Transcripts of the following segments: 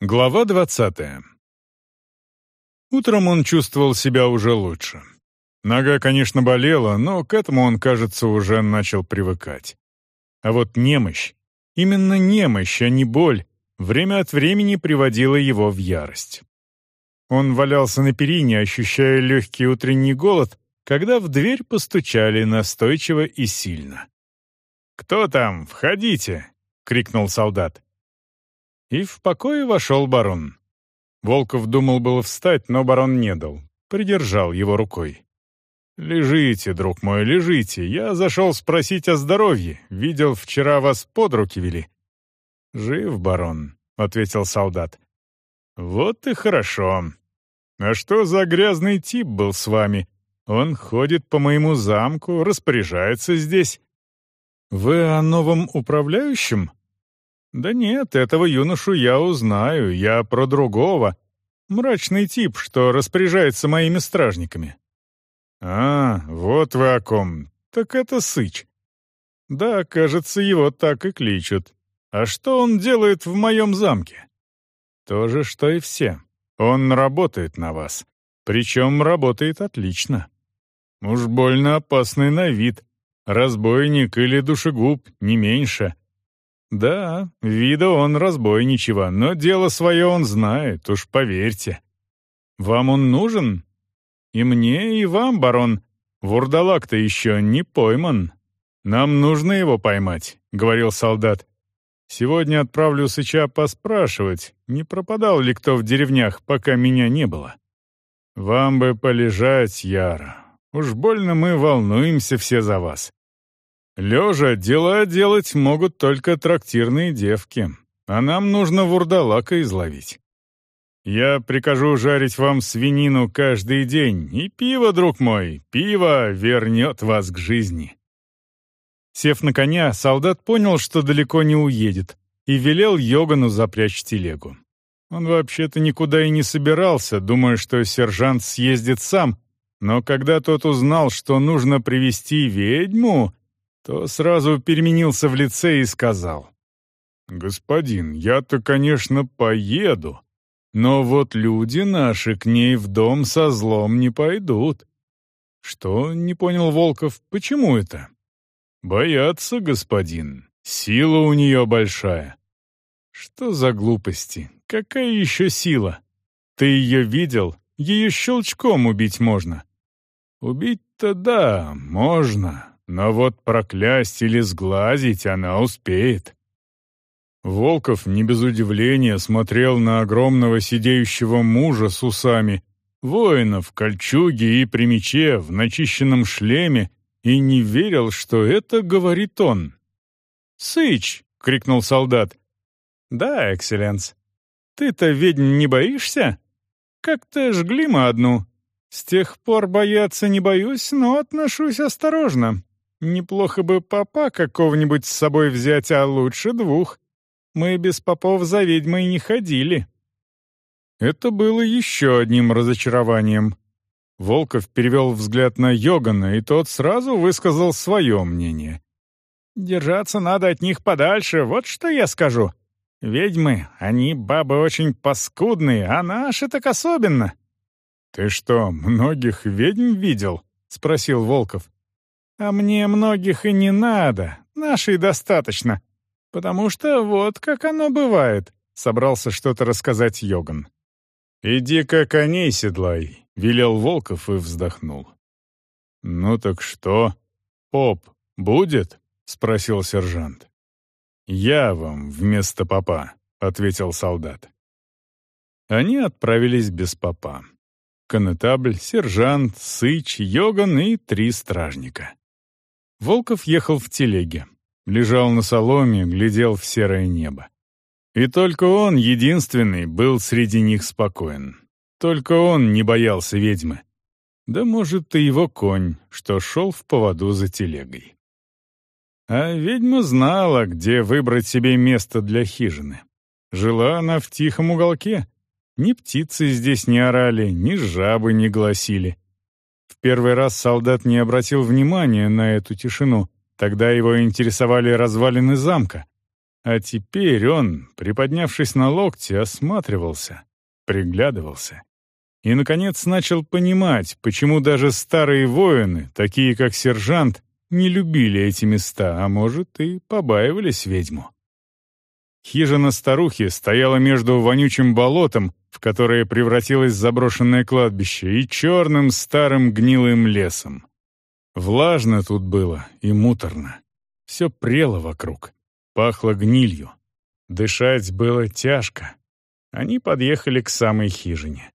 Глава двадцатая. Утром он чувствовал себя уже лучше. Нога, конечно, болела, но к этому он, кажется, уже начал привыкать. А вот немощь, именно немощь, а не боль, время от времени приводила его в ярость. Он валялся на перине, ощущая легкий утренний голод, когда в дверь постучали настойчиво и сильно. «Кто там? Входите!» — крикнул солдат. И в покое вошел барон. Волков думал было встать, но барон не дал. Придержал его рукой. «Лежите, друг мой, лежите. Я зашел спросить о здоровье. Видел, вчера вас под руки вели». «Жив, барон», — ответил солдат. «Вот и хорошо. А что за грязный тип был с вами? Он ходит по моему замку, распоряжается здесь». «Вы о новом управляющем?» «Да нет, этого юношу я узнаю, я про другого. Мрачный тип, что распоряжается моими стражниками». «А, вот вы о ком. Так это Сыч». «Да, кажется, его так и кличут. А что он делает в моем замке?» «То же, что и все. Он работает на вас. Причем работает отлично. Уж больно опасный на вид. Разбойник или душегуб, не меньше. «Да, вида он разбойничего, но дело свое он знает, уж поверьте. Вам он нужен? И мне, и вам, барон. Вурдалак-то еще не пойман. Нам нужно его поймать», — говорил солдат. «Сегодня отправлю Сыча поспрашивать, не пропадал ли кто в деревнях, пока меня не было. Вам бы полежать, Яра. Уж больно мы волнуемся все за вас. Лежа дела делать могут только трактирные девки, а нам нужно вурдалака изловить. Я прикажу жарить вам свинину каждый день, и пиво, друг мой, пиво вернет вас к жизни». Сев на коня, солдат понял, что далеко не уедет, и велел Йогану запрячь телегу. Он вообще-то никуда и не собирался, думая, что сержант съездит сам, но когда тот узнал, что нужно привести ведьму, то сразу переменился в лице и сказал. «Господин, я-то, конечно, поеду, но вот люди наши к ней в дом со злом не пойдут». «Что?» — не понял Волков. «Почему это?» «Боятся, господин. Сила у нее большая». «Что за глупости? Какая еще сила? Ты ее видел? Ее щелчком убить можно». «Убить-то да, можно, но вот проклясть или сглазить она успеет. Волков не без удивления смотрел на огромного сидеющего мужа с усами, воина в кольчуге и при мече, в начищенном шлеме, и не верил, что это говорит он. «Сыч!» — крикнул солдат. «Да, экселленс. Ты-то ведь не боишься? Как-то жгли мы одну. С тех пор бояться не боюсь, но отношусь осторожно. Неплохо бы папа какого-нибудь с собой взять, а лучше двух. Мы без попов за ведьмой не ходили». Это было еще одним разочарованием. Волков перевел взгляд на Йогана, и тот сразу высказал свое мнение. «Держаться надо от них подальше, вот что я скажу. Ведьмы, они бабы очень паскудные, а наши так особенно». «Ты что, многих ведьм видел?» — спросил Волков. А мне многих и не надо, нашей достаточно. Потому что вот как оно бывает», — собрался что-то рассказать Йоган. «Иди-ка коней седлай», — велел Волков и вздохнул. «Ну так что? Поп будет?» — спросил сержант. «Я вам вместо попа», — ответил солдат. Они отправились без попа. Конетабль, сержант, сыч, йоган и три стражника. Волков ехал в телеге. Лежал на соломе, глядел в серое небо. И только он, единственный, был среди них спокоен. Только он не боялся ведьмы. Да, может, и его конь, что шел в поводу за телегой. А ведьма знала, где выбрать себе место для хижины. Жила она в тихом уголке. Ни птицы здесь не орали, ни жабы не гласили. Первый раз солдат не обратил внимания на эту тишину, тогда его интересовали развалины замка. А теперь он, приподнявшись на локте, осматривался, приглядывался. И, наконец, начал понимать, почему даже старые воины, такие как сержант, не любили эти места, а может, и побаивались ведьму. Хижина старухи стояла между вонючим болотом, в которое превратилось заброшенное кладбище, и черным старым гнилым лесом. Влажно тут было и муторно. Все прело вокруг, пахло гнилью. Дышать было тяжко. Они подъехали к самой хижине.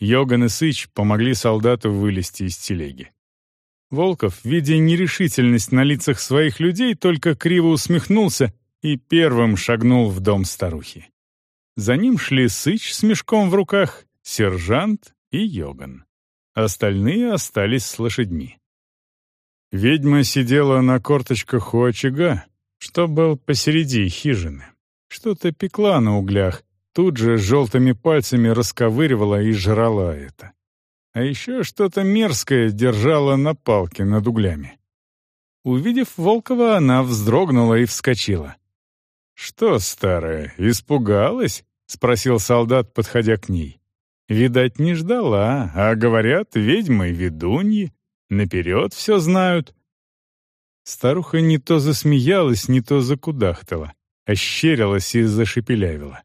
Йоган и Сыч помогли солдату вылезти из телеги. Волков, видя нерешительность на лицах своих людей, только криво усмехнулся и первым шагнул в дом старухи. За ним шли Сыч с мешком в руках, сержант и Йоган. Остальные остались с лошадьми. Ведьма сидела на корточках у очага, что был посереди хижины. Что-то пекла на углях, тут же желтыми пальцами расковыривала и жрала это. А еще что-то мерзкое держала на палке над углями. Увидев Волкова, она вздрогнула и вскочила. «Что, старая, испугалась?» — спросил солдат, подходя к ней. «Видать, не ждала, а говорят, ведьмы ведуньи, наперед все знают». Старуха не то засмеялась, не то закудахтала, ощерилась и зашепелявила.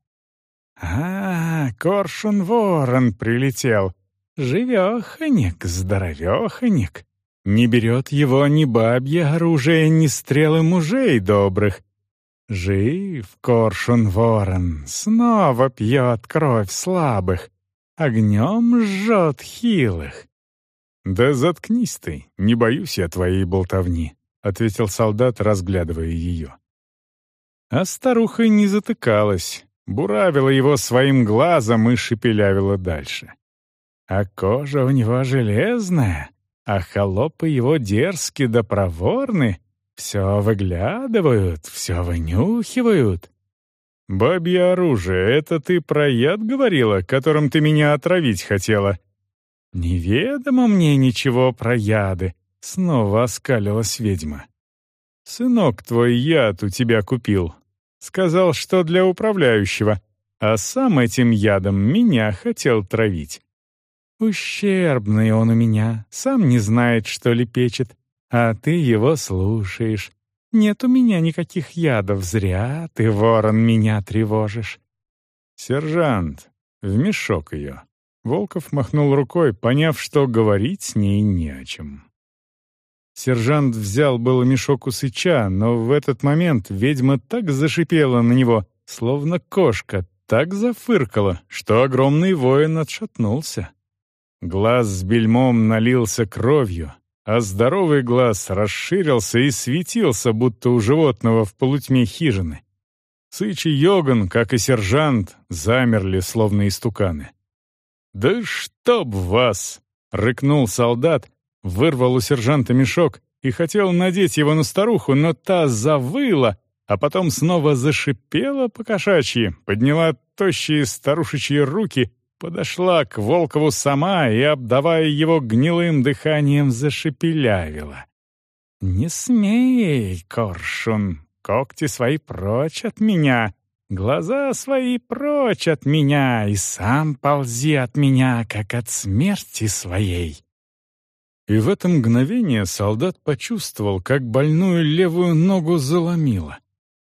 «А, коршун-ворон прилетел. Живеханик, здоровеханик. Не берет его ни бабье оружие, ни стрелы мужей добрых. Жив коршун-ворон, снова пьет кровь слабых, огнем жжет хилых. «Да заткнись ты, не боюсь я твоей болтовни», — ответил солдат, разглядывая ее. А старуха не затыкалась, буравила его своим глазом и шепелявила дальше. А кожа у него железная, а холопы его дерзки да проворны, все выглядывают, все вынюхивают. «Бабье оружие, это ты про яд говорила, которым ты меня отравить хотела?» «Неведомо мне ничего про яды», — снова оскалилась ведьма. «Сынок твой яд у тебя купил. Сказал, что для управляющего, а сам этим ядом меня хотел травить. Ущербный он у меня, сам не знает, что лепечет а ты его слушаешь. Нет у меня никаких ядов, зря ты, ворон, меня тревожишь». «Сержант, в мешок ее». Волков махнул рукой, поняв, что говорить с ней не о чем. Сержант взял было мешок у сыча, но в этот момент ведьма так зашипела на него, словно кошка, так зафыркала, что огромный воин отшатнулся. Глаз с бельмом налился кровью, а здоровый глаз расширился и светился, будто у животного в полутьме хижины. Сыч и Йоган, как и сержант, замерли, словно истуканы. «Да чтоб вас!» — рыкнул солдат, вырвал у сержанта мешок и хотел надеть его на старуху, но та завыла, а потом снова зашипела по-кошачьи, подняла тощие старушечьи руки подошла к Волкову сама и, обдавая его гнилым дыханием, зашепелявила. «Не смей, коршун, когти свои прочь от меня, глаза свои прочь от меня, и сам ползи от меня, как от смерти своей». И в это мгновение солдат почувствовал, как больную левую ногу заломило.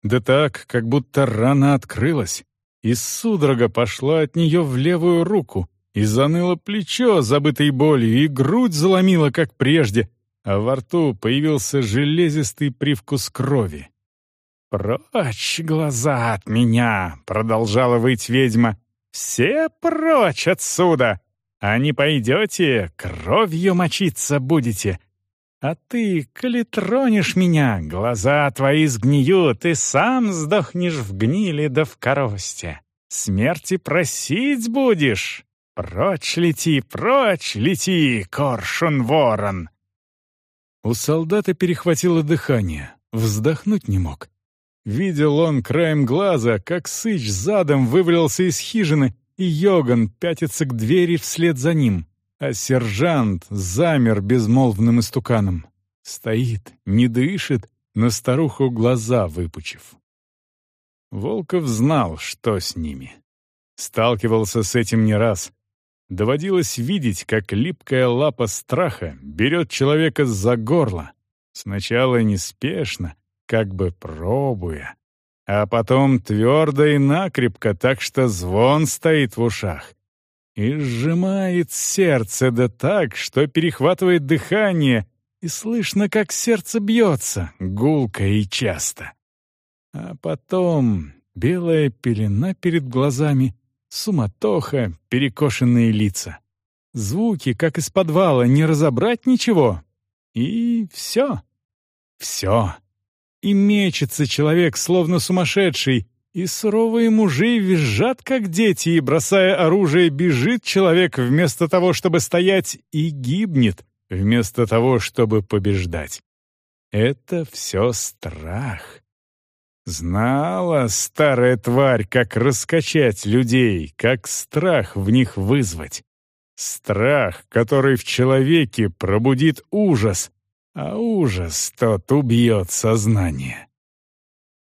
Да так, как будто рана открылась, и судорога пошла от нее в левую руку, и заныло плечо, забытой болью, и грудь заломила, как прежде, а во рту появился железистый привкус крови. «Прочь глаза от меня!» — продолжала выть ведьма. «Все прочь отсюда! А не пойдете, кровью мочиться будете!» А ты, коли тронешь меня, глаза твои сгниют, и сам сдохнешь в гнили да в коросте. Смерти просить будешь. Прочь лети, прочь лети, коршун-ворон!» У солдата перехватило дыхание, вздохнуть не мог. Видел он краем глаза, как Сыч задом вывалился из хижины, и Йоган пятится к двери вслед за ним а сержант замер безмолвным истуканом. Стоит, не дышит, на старуху глаза выпучив. Волков знал, что с ними. Сталкивался с этим не раз. Доводилось видеть, как липкая лапа страха берет человека за горло, сначала неспешно, как бы пробуя, а потом твердо и накрепко, так что звон стоит в ушах. И сжимает сердце да так, что перехватывает дыхание, и слышно, как сердце бьется, гулко и часто. А потом белая пелена перед глазами, суматоха, перекошенные лица. Звуки, как из подвала, не разобрать ничего. И все. Все. И мечется человек, словно сумасшедший, и суровые мужи визжат, как дети, и, бросая оружие, бежит человек вместо того, чтобы стоять, и гибнет вместо того, чтобы побеждать. Это все страх. Знала старая тварь, как раскачать людей, как страх в них вызвать. Страх, который в человеке пробудит ужас, а ужас тот убьет сознание.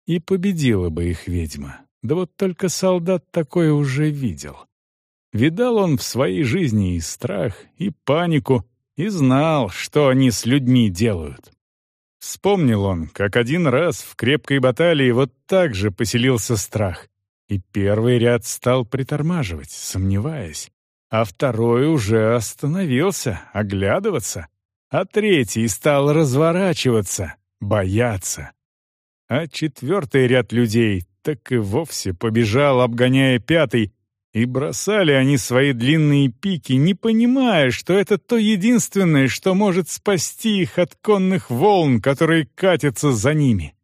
И победила бы их ведьма. Да вот только солдат такое уже видел. Видал он в своей жизни и страх, и панику, и знал, что они с людьми делают. Вспомнил он, как один раз в крепкой баталии вот так же поселился страх, и первый ряд стал притормаживать, сомневаясь, а второй уже остановился, оглядываться, а третий стал разворачиваться, бояться. А четвертый ряд людей так и вовсе побежал, обгоняя пятый, и бросали они свои длинные пики, не понимая, что это то единственное, что может спасти их от конных волн, которые катятся за ними.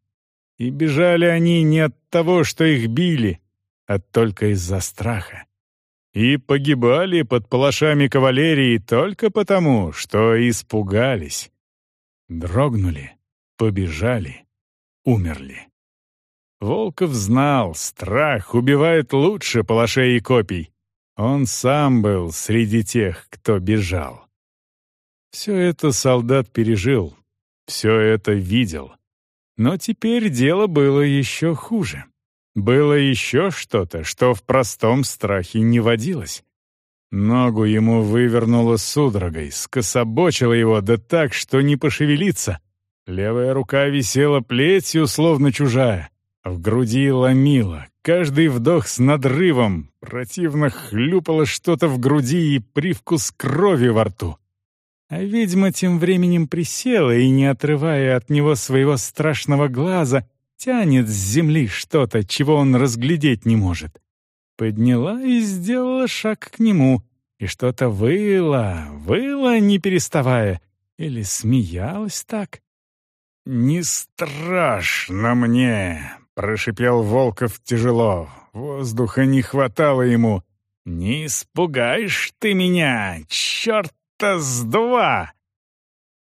И бежали они не от того, что их били, а только из-за страха и погибали под палашами кавалерии только потому, что испугались. Дрогнули, побежали, умерли. Волков знал, страх убивает лучше палашей и копий. Он сам был среди тех, кто бежал. Все это солдат пережил, все это видел. Но теперь дело было еще хуже. Было еще что-то, что в простом страхе не водилось. Ногу ему вывернуло судорогой, скособочило его, да так, что не пошевелиться. Левая рука висела плетью, словно чужая. В груди ломило, каждый вдох с надрывом, противно хлюпало что-то в груди и привкус крови во рту. А ведьма тем временем присела и, не отрывая от него своего страшного глаза, Тянет с земли что-то, чего он разглядеть не может. Подняла и сделала шаг к нему, и что-то выло, выло, не переставая, или смеялась так. «Не страшно мне!» — прошипел Волков тяжело. Воздуха не хватало ему. «Не испугаешь ты меня, черта с два!»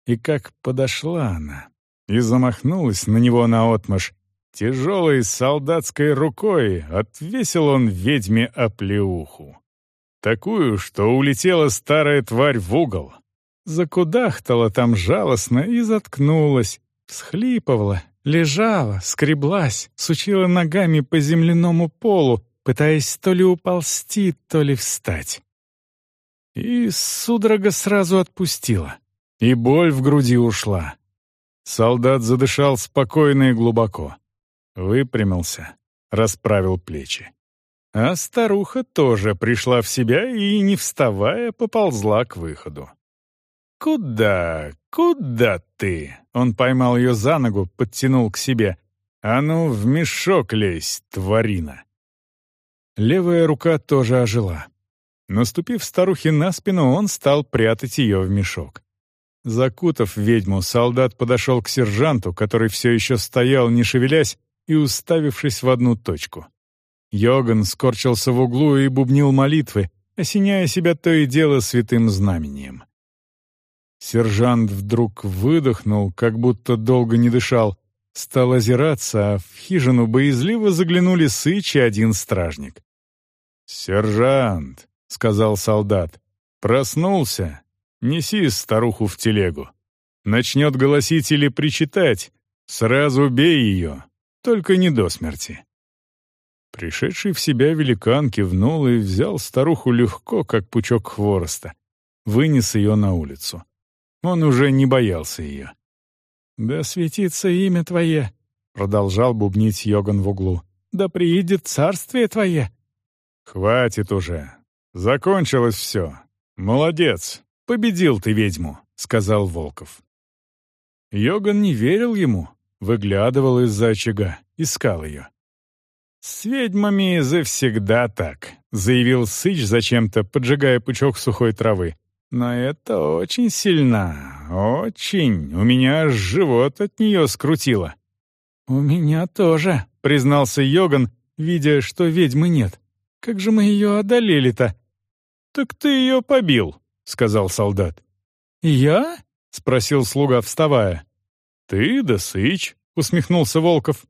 И как подошла она, и замахнулась на него наотмашь. Тяжелой солдатской рукой отвесил он ведьме оплеуху. Такую, что улетела старая тварь в угол. Закудахтала там жалостно и заткнулась, всхлипывала, лежала, скреблась, сучила ногами по земляному полу, пытаясь то ли уползти, то ли встать. И судорога сразу отпустила, и боль в груди ушла. Солдат задышал спокойно и глубоко. Выпрямился, расправил плечи. А старуха тоже пришла в себя и, не вставая, поползла к выходу. «Куда? Куда ты?» Он поймал ее за ногу, подтянул к себе. «А ну, в мешок лезь, тварина!» Левая рука тоже ожила. Наступив старухе на спину, он стал прятать ее в мешок. Закутав ведьму, солдат подошел к сержанту, который все еще стоял, не шевелясь, и уставившись в одну точку. Йоган скорчился в углу и бубнил молитвы, осеняя себя то и дело святым знамением. Сержант вдруг выдохнул, как будто долго не дышал, стал озираться, а в хижину боязливо заглянули сыч и один стражник. «Сержант», — сказал солдат, — «проснулся, Неси старуху в телегу. Начнет голосить или причитать, сразу бей ее, только не до смерти. Пришедший в себя великан кивнул и взял старуху легко, как пучок хвороста. Вынес ее на улицу. Он уже не боялся ее. «Да светится имя Твое», — продолжал бубнить Йоган в углу. «Да приидет царствие Твое». «Хватит уже. Закончилось все. Молодец. Победил ты ведьму», — сказал Волков. Йоган не верил ему, выглядывал из-за очага, искал ее. «С ведьмами завсегда так», — заявил Сыч зачем-то, поджигая пучок сухой травы. «Но это очень сильно, очень. У меня живот от нее скрутило». «У меня тоже», — признался Йоган, видя, что ведьмы нет. «Как же мы ее одолели-то?» «Так ты ее побил», — сказал солдат. «Я?» — спросил слуга, вставая. «Ты да Сыч», — усмехнулся Волков.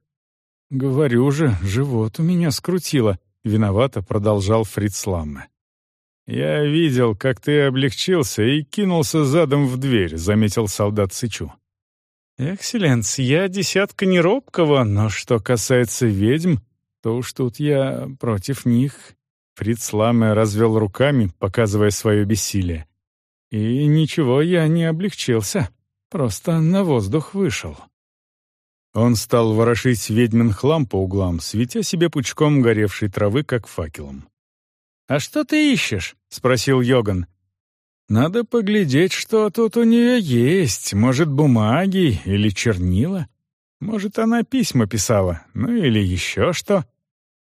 «Говорю же, живот у меня скрутило», — виновато продолжал Фриц Ламме. «Я видел, как ты облегчился и кинулся задом в дверь», — заметил солдат Сычу. «Экселленс, я десятка не робкого, но что касается ведьм, то уж тут я против них». Фриц Ламме развел руками, показывая свое бессилие. «И ничего, я не облегчился, просто на воздух вышел». Он стал ворошить ведьмин хлам по углам, светя себе пучком горевшей травы, как факелом. «А что ты ищешь?» — спросил Йоган. «Надо поглядеть, что тут у нее есть. Может, бумаги или чернила? Может, она письма писала, ну или еще что?»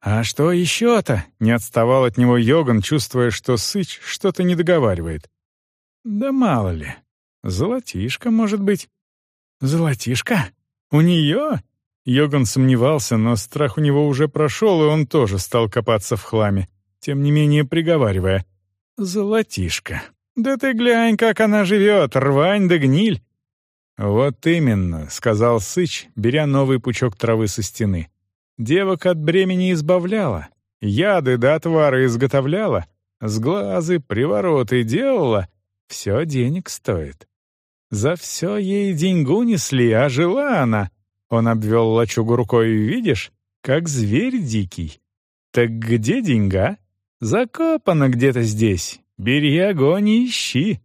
«А что еще-то?» — не отставал от него Йоган, чувствуя, что Сыч что-то не договаривает. «Да мало ли. Золотишко, может быть». «Золотишко?» «У нее?» Йоган сомневался, но страх у него уже прошел, и он тоже стал копаться в хламе, тем не менее приговаривая. «Золотишко! Да ты глянь, как она живет, рвань да гниль!» «Вот именно», — сказал Сыч, беря новый пучок травы со стены. «Девок от бремени избавляла, яды да отвары изготовляла, сглазы, привороты делала. Все денег стоит. За все ей деньгу несли, а жила она. Он обвел лачугу рукой, видишь, как зверь дикий. Так где деньга? Закопана где-то здесь. Бери огонь и ищи.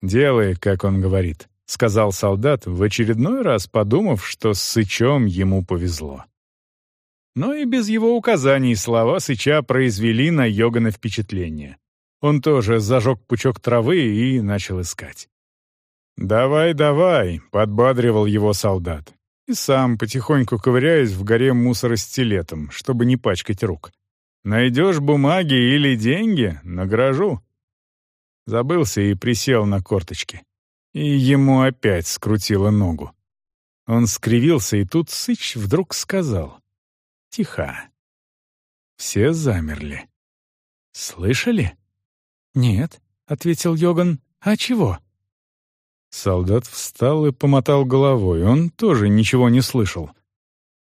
Делай, как он говорит, сказал солдат, в очередной раз подумав, что с Сычом ему повезло. Но и без его указаний слова Сыча произвели на Йогана впечатление. Он тоже зажег пучок травы и начал искать. «Давай, давай», — подбадривал его солдат. И сам, потихоньку ковыряясь в горе мусора стилетом, чтобы не пачкать рук. «Найдешь бумаги или деньги — награжу». Забылся и присел на корточки. И ему опять скрутило ногу. Он скривился, и тут Сыч вдруг сказал. «Тихо». Все замерли. «Слышали?» «Нет», — ответил Йоган. «А чего?» Солдат встал и помотал головой. Он тоже ничего не слышал.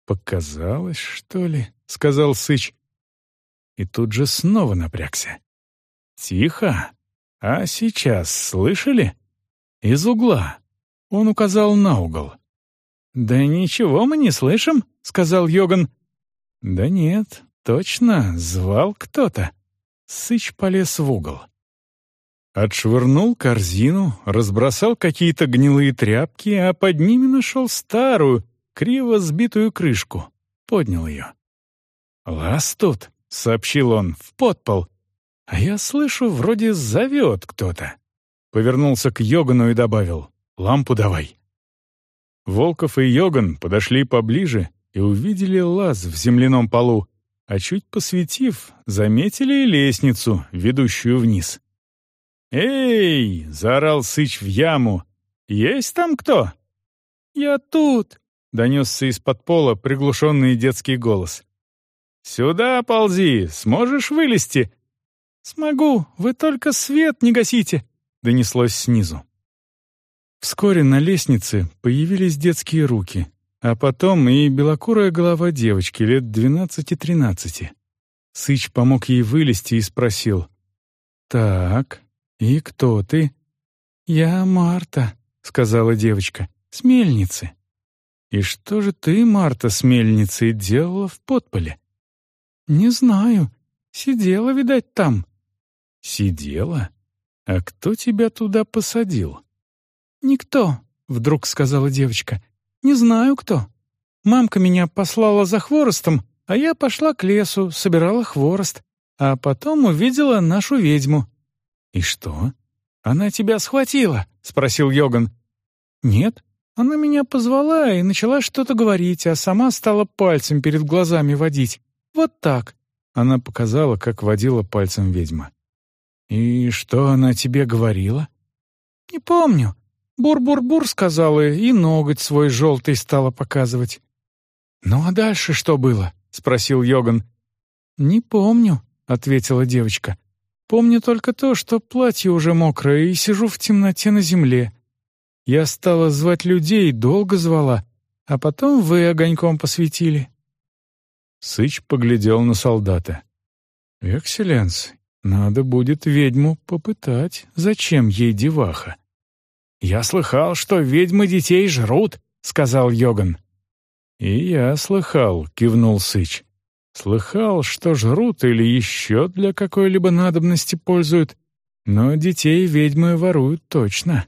«Показалось, что ли?» — сказал Сыч. И тут же снова напрягся. «Тихо! А сейчас слышали?» «Из угла». Он указал на угол. «Да ничего мы не слышим», — сказал Йоган. «Да нет, точно, звал кто-то». Сыч полез в угол. Отшвырнул корзину, разбросал какие-то гнилые тряпки, а под ними нашел старую, криво сбитую крышку. Поднял ее. «Лаз тут», — сообщил он, — «в подпол. А я слышу, вроде зовет кто-то». Повернулся к Йогану и добавил «Лампу давай». Волков и Йоган подошли поближе и увидели лаз в земляном полу, а чуть посветив, заметили лестницу, ведущую вниз. «Эй!» — заорал Сыч в яму. «Есть там кто?» «Я тут!» — донесся из-под пола приглушенный детский голос. «Сюда ползи! Сможешь вылезти?» «Смогу! Вы только свет не гасите!» — донеслось снизу. Вскоре на лестнице появились детские руки, а потом и белокурая голова девочки лет двенадцати-тринадцати. Сыч помог ей вылезти и спросил. «Так, «И кто ты?» «Я Марта», — сказала девочка, — «с мельницы». «И что же ты, Марта, с мельницей, делала в подполе?» «Не знаю. Сидела, видать, там». «Сидела? А кто тебя туда посадил?» «Никто», — вдруг сказала девочка. «Не знаю, кто. Мамка меня послала за хворостом, а я пошла к лесу, собирала хворост, а потом увидела нашу ведьму». «И что?» «Она тебя схватила?» — спросил Йоган. «Нет, она меня позвала и начала что-то говорить, а сама стала пальцем перед глазами водить. Вот так». Она показала, как водила пальцем ведьма. «И что она тебе говорила?» «Не помню. Бур-бур-бур сказала и ноготь свой желтый стала показывать». «Ну а дальше что было?» — спросил Йоган. «Не помню», — ответила девочка. «Помню только то, что платье уже мокрое и сижу в темноте на земле. Я стала звать людей, долго звала, а потом вы огоньком посветили». Сыч поглядел на солдата. «Экселленс, надо будет ведьму попытать. Зачем ей деваха?» «Я слыхал, что ведьмы детей жрут», — сказал Йоган. «И я слыхал», — кивнул Сыч. «Слыхал, что жрут или еще для какой-либо надобности пользуют, но детей ведьмы воруют точно».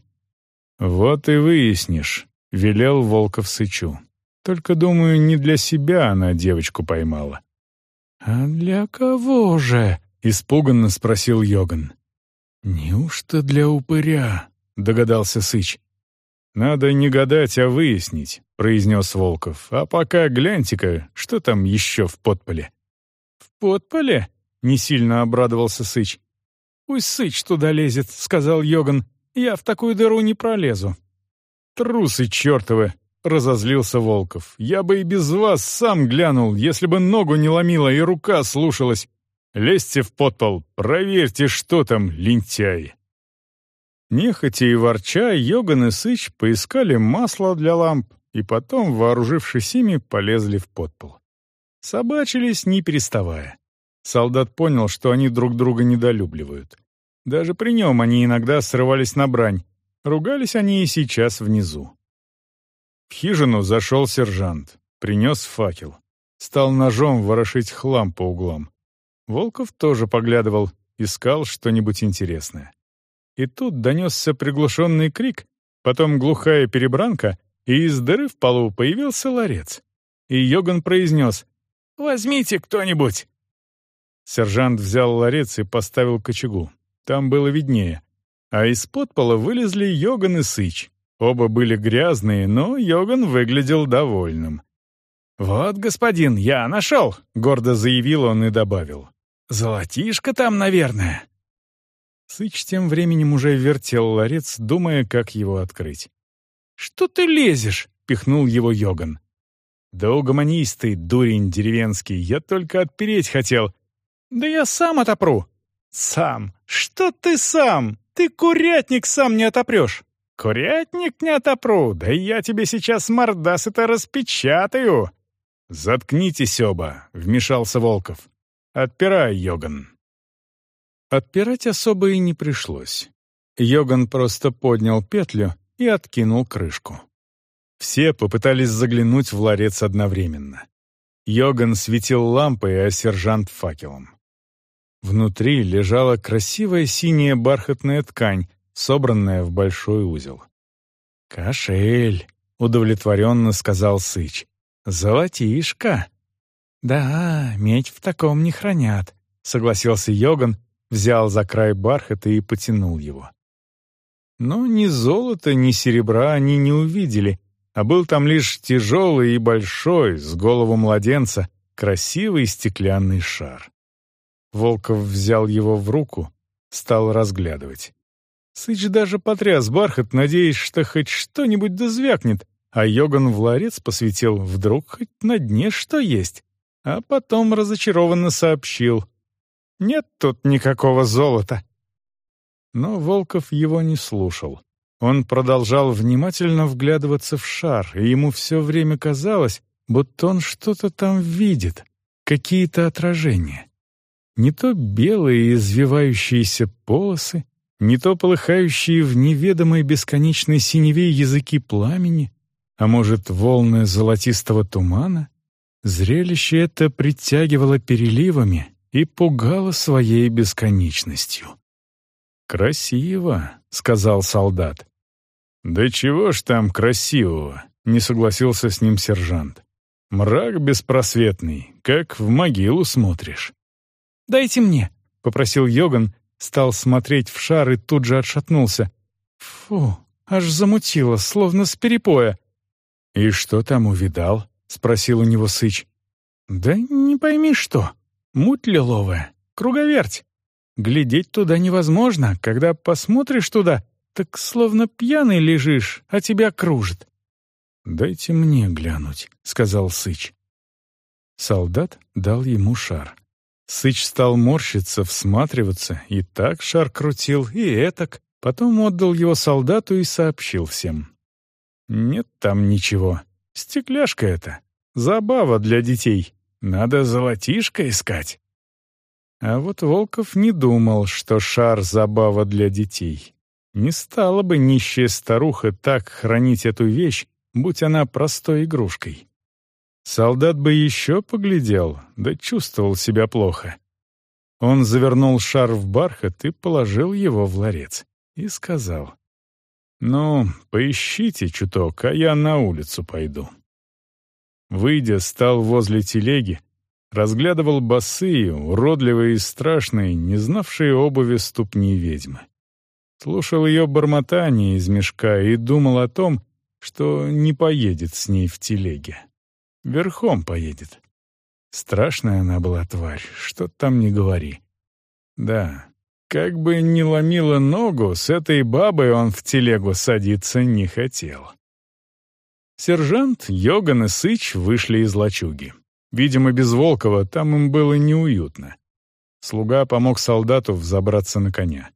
«Вот и выяснишь», — велел Волков Сычу. «Только, думаю, не для себя она девочку поймала». «А для кого же?» — испуганно спросил Йоган. «Неужто для упыря?» — догадался Сыч. «Надо не гадать, а выяснить», — произнес Волков. «А пока гляньте-ка, что там еще в подполе». «В подполе?» — не сильно обрадовался Сыч. «Пусть Сыч туда лезет», — сказал Йоган. Я в такую дыру не пролезу». «Трусы чертовы!» — разозлился Волков. «Я бы и без вас сам глянул, если бы ногу не ломила и рука слушалась. Лезьте в подпол, проверьте, что там, лентяи». Нехотя и ворча, Йоган и Сыч поискали масло для ламп и потом, вооружившись ими, полезли в подпол. Собачились, не переставая. Солдат понял, что они друг друга недолюбливают. Даже при нем они иногда срывались на брань. Ругались они и сейчас внизу. В хижину зашел сержант, принес факел. Стал ножом ворошить хлам по углам. Волков тоже поглядывал, искал что-нибудь интересное. И тут донесся приглушенный крик, потом глухая перебранка, и из дыры в полу появился ларец. И Йоган произнес «Возьмите кто-нибудь!» Сержант взял ларец и поставил к очагу. Там было виднее. А из-под пола вылезли Йоган и Сыч. Оба были грязные, но Йоган выглядел довольным. «Вот, господин, я нашел!» — гордо заявил он и добавил. «Золотишко там, наверное!» Сыч тем временем уже вертел ларец, думая, как его открыть. «Что ты лезешь?» — пихнул его Йоган. «Да угомонись ты, дурень деревенский, я только отпереть хотел. Да я сам отопру!» «Сам? Что ты сам? Ты курятник сам не отопрешь!» «Курятник не отопру? Да я тебе сейчас мордасы-то распечатаю!» «Заткнитесь оба!» — вмешался Волков. «Отпирай, Йоган!» Отпирать особо и не пришлось. Йоган просто поднял петлю и откинул крышку. Все попытались заглянуть в ларец одновременно. Йоган светил лампой, а сержант — факелом. Внутри лежала красивая синяя бархатная ткань, собранная в большой узел. «Кошель», — удовлетворенно сказал Сыч. «Золотишко». «Да, медь в таком не хранят», — согласился Йоган, взял за край бархата и потянул его. Но ни золота, ни серебра они не увидели, а был там лишь тяжелый и большой, с голову младенца, красивый стеклянный шар. Волков взял его в руку, стал разглядывать. Сыч даже потряс бархат, надеясь, что хоть что-нибудь дозвякнет, а Йоган в ларец посветил, вдруг хоть на дне что есть. А потом разочарованно сообщил. «Нет тут никакого золота». Но Волков его не слушал. Он продолжал внимательно вглядываться в шар, и ему все время казалось, будто он что-то там видит, какие-то отражения. Не то белые извивающиеся полосы, не то полыхающие в неведомой бесконечной синеве языки пламени, а может, волны золотистого тумана? Зрелище это притягивало переливами и пугало своей бесконечностью. «Красиво», — сказал солдат. «Да чего ж там красивого?» — не согласился с ним сержант. «Мрак беспросветный, как в могилу смотришь». «Дайте мне», — попросил Йоган, стал смотреть в шар и тут же отшатнулся. «Фу, аж замутило, словно с перепоя». «И что там увидал?» — спросил у него Сыч. «Да не пойми что. Муть лиловая, круговерть. Глядеть туда невозможно, когда посмотришь туда, так словно пьяный лежишь, а тебя кружит». «Дайте мне глянуть», — сказал Сыч. Солдат дал ему шар. Сыч стал морщиться, всматриваться, и так шар крутил, и этак. Потом отдал его солдату и сообщил всем. «Нет там ничего. Стекляшка это. Забава для детей. Надо золотишко искать». А вот Волков не думал, что шар — забава для детей. Не стала бы нищая старуха так хранить эту вещь, будь она простой игрушкой. Солдат бы еще поглядел, да чувствовал себя плохо. Он завернул шар в бархат и положил его в ларец. И сказал, «Ну, поищите чуток, а я на улицу пойду». Выйдя, стал возле телеги, разглядывал босые, уродливые и страшные, не знавшие обуви ступни ведьмы. Слушал ее бормотание из мешка и думал о том, что не поедет с ней в телеге. Верхом поедет. Страшная она была тварь, что там не говори. Да, как бы ни ломила ногу, с этой бабой он в телегу садиться не хотел. Сержант, Йоган и Сыч вышли из лачуги. Видимо, без Волкова там им было неуютно. Слуга помог солдату взобраться на коня.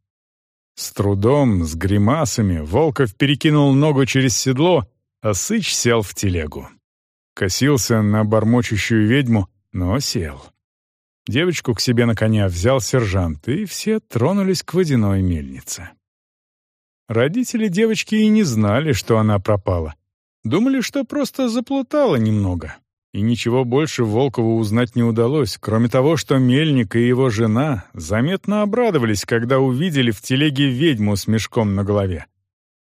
С трудом, с гримасами, Волков перекинул ногу через седло, а Сыч сел в телегу. Косился на бормочущую ведьму, но сел. Девочку к себе на коня взял сержант, и все тронулись к водяной мельнице. Родители девочки и не знали, что она пропала. Думали, что просто заплутала немного. И ничего больше Волкову узнать не удалось, кроме того, что Мельник и его жена заметно обрадовались, когда увидели в телеге ведьму с мешком на голове.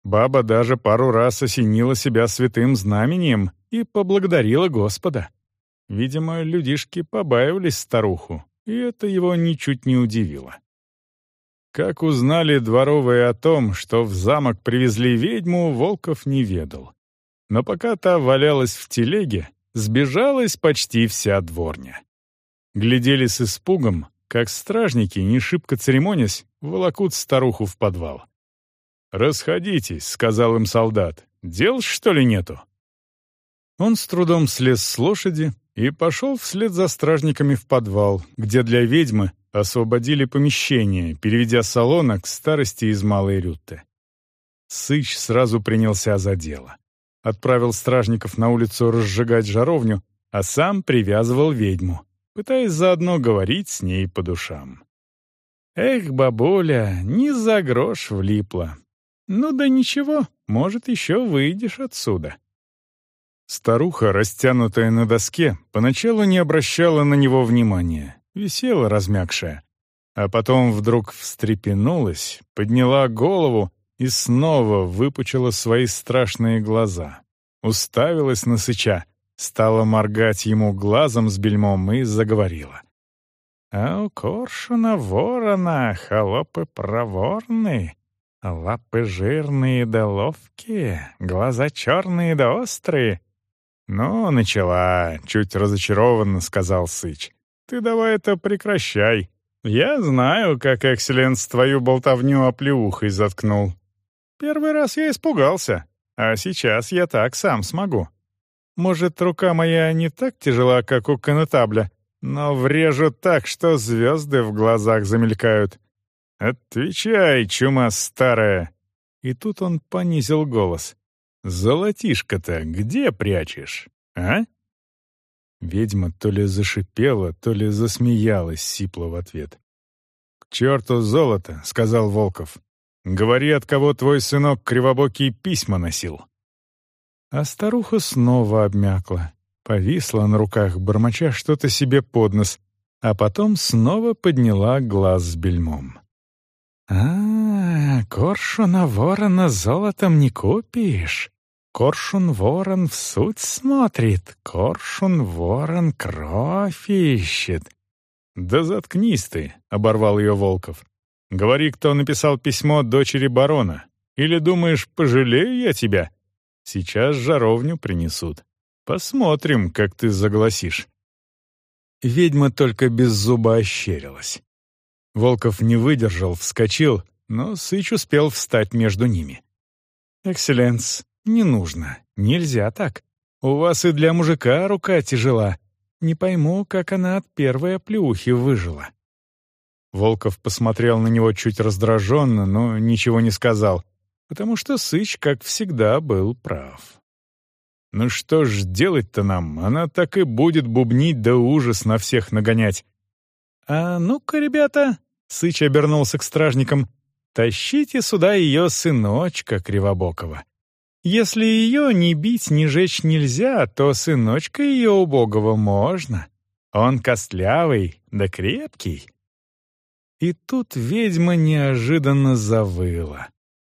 Баба даже пару раз осенила себя святым знамением и поблагодарила Господа. Видимо, людишки побаивались старуху, и это его ничуть не удивило. Как узнали дворовые о том, что в замок привезли ведьму, Волков не ведал. Но пока та валялась в телеге, сбежалась почти вся дворня. Глядели с испугом, как стражники, не шибко церемонясь, волокут старуху в подвал. «Расходитесь», — сказал им солдат. «Дел, что ли, нету?» Он с трудом слез с лошади и пошел вслед за стражниками в подвал, где для ведьмы освободили помещение, переведя салона к старости из Малой Рютты. Сыч сразу принялся за дело. Отправил стражников на улицу разжигать жаровню, а сам привязывал ведьму, пытаясь заодно говорить с ней по душам. Эх, бабуля, не за грош влипла. Ну да ничего, может, еще выйдешь отсюда. Старуха, растянутая на доске, поначалу не обращала на него внимания, висела размягшая. А потом вдруг встрепенулась, подняла голову и снова выпучила свои страшные глаза. Уставилась на сыча, стала моргать ему глазом с бельмом и заговорила. «А у коршуна ворона холопы проворны, лапы жирные да ловкие, глаза черные да острые, «Ну, начала», — чуть разочарованно сказал Сыч. «Ты давай это прекращай. Я знаю, как Экселленс твою болтовню оплеухой заткнул. Первый раз я испугался, а сейчас я так сам смогу. Может, рука моя не так тяжела, как у конетабля, но врежу так, что звезды в глазах замелькают. Отвечай, чума старая!» И тут он понизил голос. Золотишко-то где прячешь, а?» Ведьма то ли зашипела, то ли засмеялась сипло в ответ. «К черту золото!» — сказал Волков. «Говори, от кого твой сынок кривобокий письма носил». А старуха снова обмякла, Повисла на руках, бормоча что-то себе под нос, а потом снова подняла глаз с бельмом. «А, коршуна ворона золотом не купишь. Коршун ворон в суть смотрит, коршун ворон кровь ищет». «Да заткнись ты», — оборвал ее Волков. «Говори, кто написал письмо дочери барона. Или думаешь, пожалею я тебя? Сейчас жаровню принесут. Посмотрим, как ты загласишь». Ведьма только без зуба ощерилась. Волков не выдержал, вскочил, но Сыч успел встать между ними. «Экселленс, не нужно, нельзя так. У вас и для мужика рука тяжела. Не пойму, как она от первой плюхи выжила». Волков посмотрел на него чуть раздраженно, но ничего не сказал, потому что Сыч, как всегда, был прав. «Ну что ж делать-то нам? Она так и будет бубнить да ужас на всех нагонять». «А ну-ка, ребята, Сыч обернулся к стражникам. «Тащите сюда ее сыночка Кривобокова. Если ее ни бить, ни жечь нельзя, то сыночка ее убогого можно. Он костлявый, да крепкий». И тут ведьма неожиданно завыла.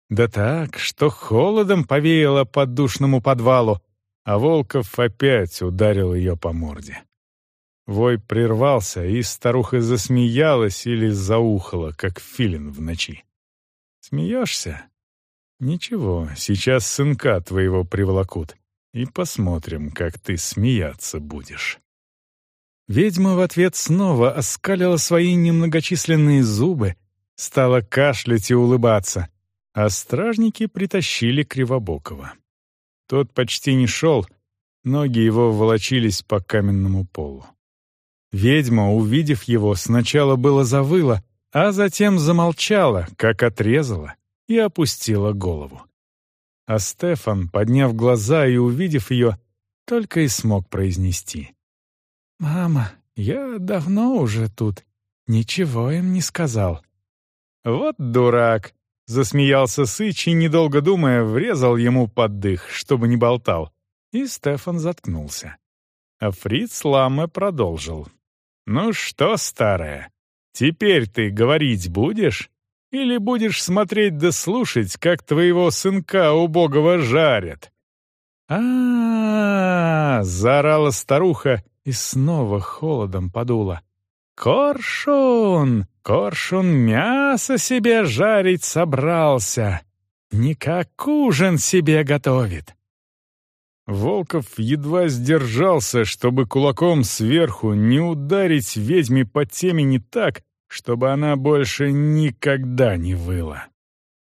Да так, что холодом повеяло по душному подвалу, а Волков опять ударил ее по морде. Вой прервался, и старуха засмеялась или заухала, как филин в ночи. «Смеешься? Ничего, сейчас сынка твоего приволокут, и посмотрим, как ты смеяться будешь». Ведьма в ответ снова оскалила свои немногочисленные зубы, стала кашлять и улыбаться, а стражники притащили Кривобокова. Тот почти не шел, ноги его волочились по каменному полу. Ведьма, увидев его, сначала было завыла, а затем замолчала, как отрезала, и опустила голову. А Стефан, подняв глаза и увидев ее, только и смог произнести. «Мама, я давно уже тут, ничего им не сказал». «Вот дурак!» — засмеялся Сыч и, недолго думая, врезал ему под дых, чтобы не болтал. И Стефан заткнулся. А Фриц Ламме продолжил. «Ну что, старая, теперь ты говорить будешь? Или будешь смотреть да слушать, как твоего сынка убогого жарят?» а, -а, заорала старуха и снова холодом подула. «Коршун! Коршун мясо себе жарить собрался! Не как ужин себе готовит!» Волков едва сдержался, чтобы кулаком сверху не ударить ведьме по темени так, чтобы она больше никогда не выла.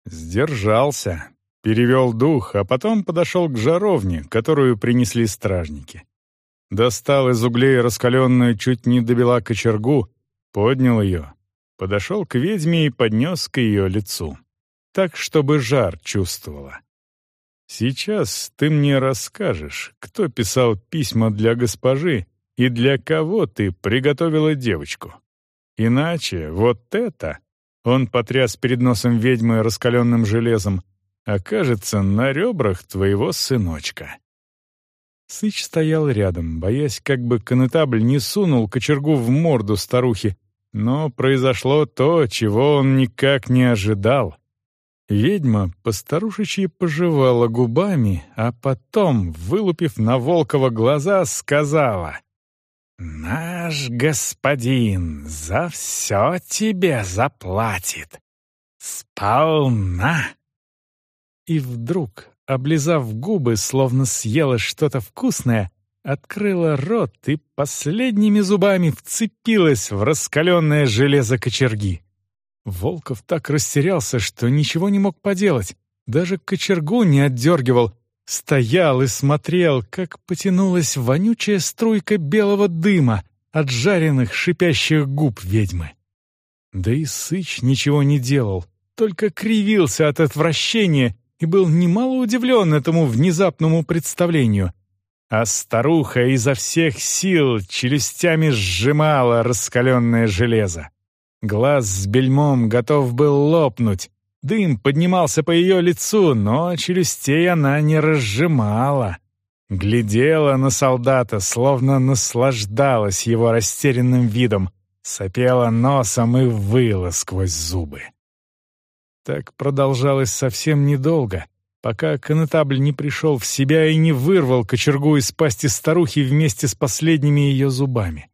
Сдержался, перевел дух, а потом подошел к жаровне, которую принесли стражники. Достал из углей раскаленную чуть не добила кочергу, поднял ее, подошел к ведьме и поднес к ее лицу, так, чтобы жар чувствовала. Сейчас ты мне расскажешь, кто писал письма для госпожи и для кого ты приготовила девочку. Иначе вот это, он потряс перед носом ведьмы раскаленным железом, окажется на ребрах твоего сыночка. Сыч стоял рядом, боясь, как бы конетабль не сунул кочергу в морду старухи, но произошло то, чего он никак не ожидал. Ведьма постарушечьи пожевала губами, а потом, вылупив на Волкова глаза, сказала «Наш господин за все тебе заплатит. Сполна!» И вдруг, облизав губы, словно съела что-то вкусное, открыла рот и последними зубами вцепилась в раскаленное железо кочерги. Волков так растерялся, что ничего не мог поделать. Даже кочергу не отдергивал. Стоял и смотрел, как потянулась вонючая струйка белого дыма от жареных шипящих губ ведьмы. Да и Сыч ничего не делал, только кривился от отвращения и был немало удивлен этому внезапному представлению. А старуха изо всех сил челюстями сжимала раскаленное железо. Глаз с бельмом готов был лопнуть. Дым поднимался по ее лицу, но челюстей она не разжимала. Глядела на солдата, словно наслаждалась его растерянным видом, сопела носом и выла сквозь зубы. Так продолжалось совсем недолго, пока конетабль не пришел в себя и не вырвал кочергу из пасти старухи вместе с последними ее зубами.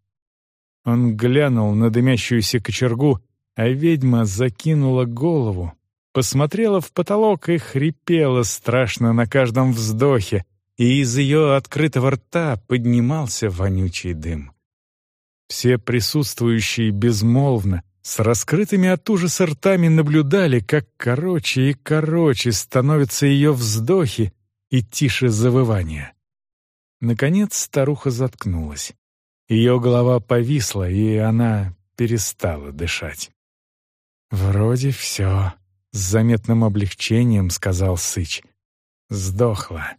Он глянул на дымящуюся кочергу, а ведьма закинула голову, посмотрела в потолок и хрипела страшно на каждом вздохе, и из ее открытого рта поднимался вонючий дым. Все присутствующие безмолвно, с раскрытыми от ужаса ртами наблюдали, как короче и короче становятся ее вздохи и тише завывания. Наконец старуха заткнулась. Ее голова повисла, и она перестала дышать. «Вроде все», — с заметным облегчением сказал Сыч. «Сдохла».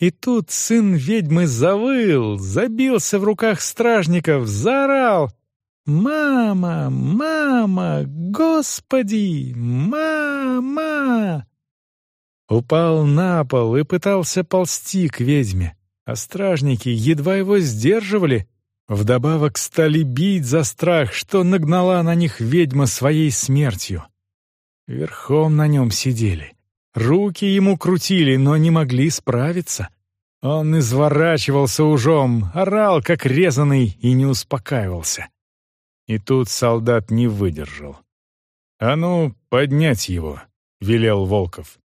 И тут сын ведьмы завыл, забился в руках стражников, заорал — «Мама! Мама! Господи! Мама!» Упал на пол и пытался ползти к ведьме, а стражники едва его сдерживали, вдобавок стали бить за страх, что нагнала на них ведьма своей смертью. Верхом на нем сидели. Руки ему крутили, но не могли справиться. Он изворачивался ужом, орал, как резанный, и не успокаивался. И тут солдат не выдержал. «А ну, поднять его!» — велел Волков.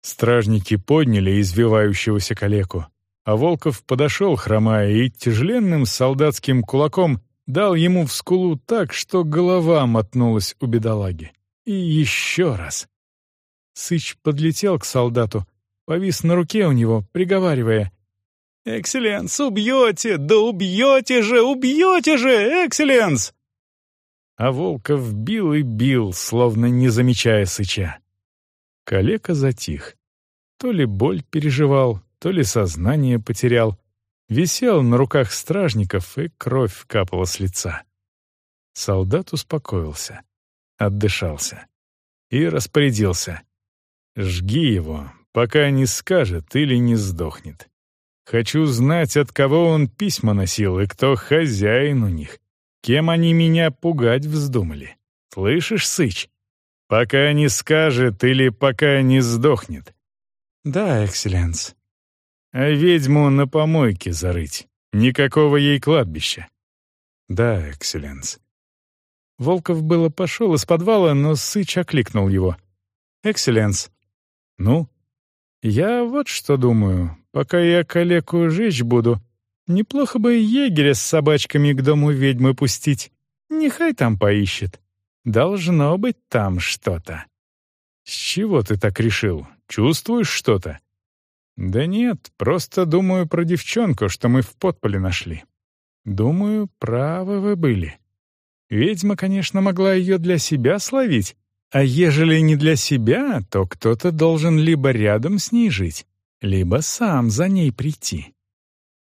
Стражники подняли извивающегося калеку, а Волков подошел, хромая, и тяжеленным солдатским кулаком дал ему в скулу так, что голова мотнулась у бедолаги. И еще раз. Сыч подлетел к солдату, повис на руке у него, приговаривая «Экселленс, убьете! Да убьете же! Убьете же! Экселленс!» А Волков бил и бил, словно не замечая сыча. Калека затих. То ли боль переживал, то ли сознание потерял. Висел на руках стражников, и кровь капала с лица. Солдат успокоился, отдышался и распорядился. «Жги его, пока не скажет или не сдохнет. Хочу знать, от кого он письма носил и кто хозяин у них. Кем они меня пугать вздумали. Слышишь, Сыч? Пока не скажет или пока не сдохнет. Да, экселленс. А ведьму на помойке зарыть. Никакого ей кладбища. Да, экселленс. Волков было пошел из подвала, но Сыч окликнул его. «Экселленс». «Ну?» «Я вот что думаю. Пока я калеку жечь буду, неплохо бы егеря с собачками к дому ведьмы пустить. Нехай там поищет. Должно быть там что-то». «С чего ты так решил? Чувствуешь что-то?» «Да нет, просто думаю про девчонку, что мы в подполе нашли. Думаю, правы вы были. Ведьма, конечно, могла ее для себя словить, а ежели не для себя, то кто-то должен либо рядом с ней жить, либо сам за ней прийти.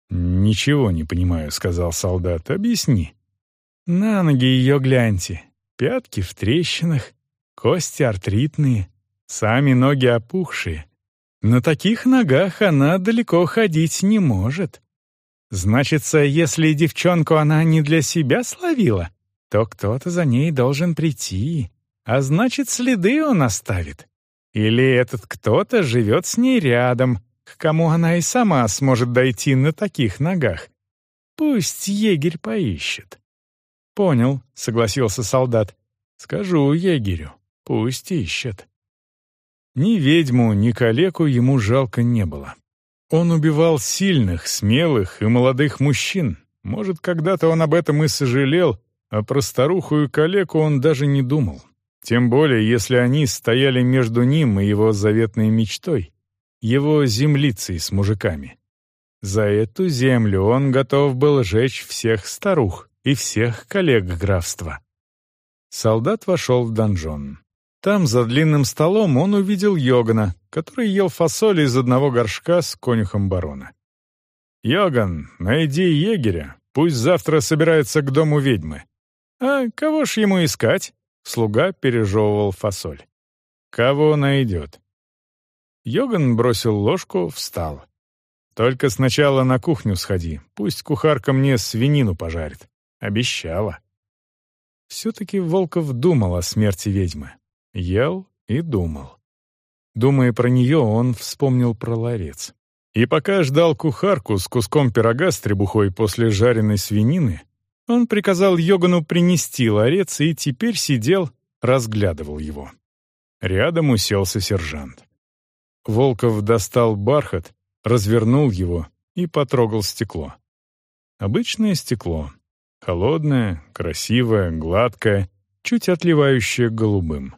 «Ничего не понимаю», — сказал солдат. «Объясни». «На ноги ее гляньте. Пятки в трещинах, кости артритные, сами ноги опухшие. На таких ногах она далеко ходить не может. Значится, если девчонку она не для себя словила, то кто-то за ней должен прийти, а значит, следы он оставит. Или этот кто-то живет с ней рядом, к кому она и сама сможет дойти на таких ногах. Пусть егерь поищет. «Понял», — согласился солдат. «Скажу егерю, пусть ищет». Ни ведьму, ни калеку ему жалко не было. Он убивал сильных, смелых и молодых мужчин. Может, когда-то он об этом и сожалел, а про старуху и калеку он даже не думал. Тем более, если они стояли между ним и его заветной мечтой, его землицей с мужиками. За эту землю он готов был жечь всех старух и всех коллег графства. Солдат вошел в донжон. Там, за длинным столом, он увидел Йогана, который ел фасоль из одного горшка с конюхом барона. «Йоган, найди егеря, пусть завтра собирается к дому ведьмы. А кого ж ему искать?» Слуга пережевывал фасоль. «Кого найдет?» Йоган бросил ложку, встал. Только сначала на кухню сходи, пусть кухарка мне свинину пожарит. Обещала. Все-таки Волков думал о смерти ведьмы. Ел и думал. Думая про нее, он вспомнил про ларец. И пока ждал кухарку с куском пирога с требухой после жареной свинины, он приказал Йогану принести ларец и теперь сидел, разглядывал его. Рядом уселся сержант. Волков достал бархат, развернул его и потрогал стекло. Обычное стекло. Холодное, красивое, гладкое, чуть отливающее голубым.